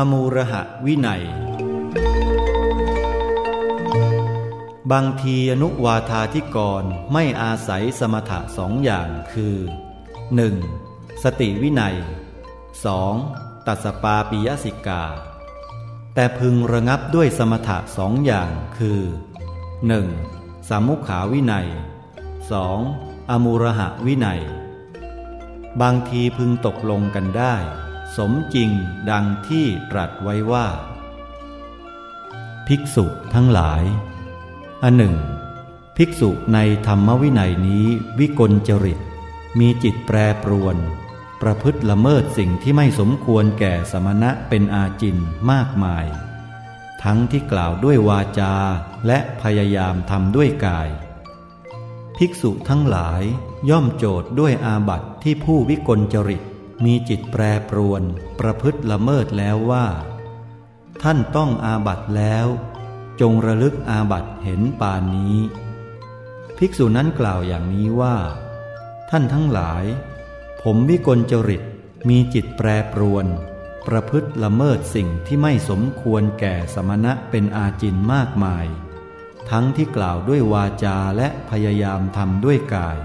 อมูระหะวินัย บางทีอนุวาธาธิกรไม่อาศัยสมถะสองอย่างคือ 1. สติวินัย 2. ตัสปาปิยสิกา แต่พึงระงับด้วยสมถะสองอย่างคือ 1. สามุขาวินัย 2. อมูระหะวินัย บางทีพึงตกลงกันได้ สมจริงดังที่ตรัสไว้ว่า ภิกษุทั้งหลาย อันหนึ่ง ภิกษุในธรรมวินัยนี้วิกลจริต มีจิตแปรปรวน ประพฤติละเมิดสิ่งที่ไม่สมควรแก่สมณะเป็นอาจินมากมาย ทั้งที่กล่าวด้วยวาจาและพยายามทำด้วยกาย ภิกษุทั้งหลายย่อมโจทย์ด้วยอาบัติที่ผู้วิกลจริต มีจิตแปรปรวน ประพฤติละเมิดแล้วว่า ท่านต้องอาบัตแล้ว จงระลึกอาบัตเห็นปานนี้ ภิกษุนั้นกล่าวอย่างนี้ว่า ท่านทั้งหลาย ผมวิกลจริตมีจิตแปรปรวน ประพฤติละเมิดสิ่งที่ไม่สมควรแก่สมณะเป็นอาจินมากมาย ทั้งที่กล่าวด้วยวาจาและพยายามทำด้วยกาย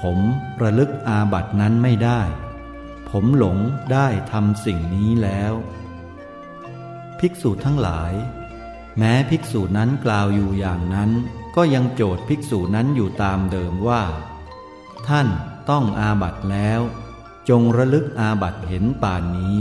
ผมระลึกอาบัตนั้นไม่ได้ ผมหลงได้ทำสิ่งนี้แล้ว ภิกษุทั้งหลาย แม้ภิกษุนั้นกล่าวอยู่อย่างนั้น ก็ยังโจทย์ภิกษุนั้นอยู่ตามเดิมว่า ท่านต้องอาบัตแล้ว จงระลึกอาบัตเห็นป่านนี้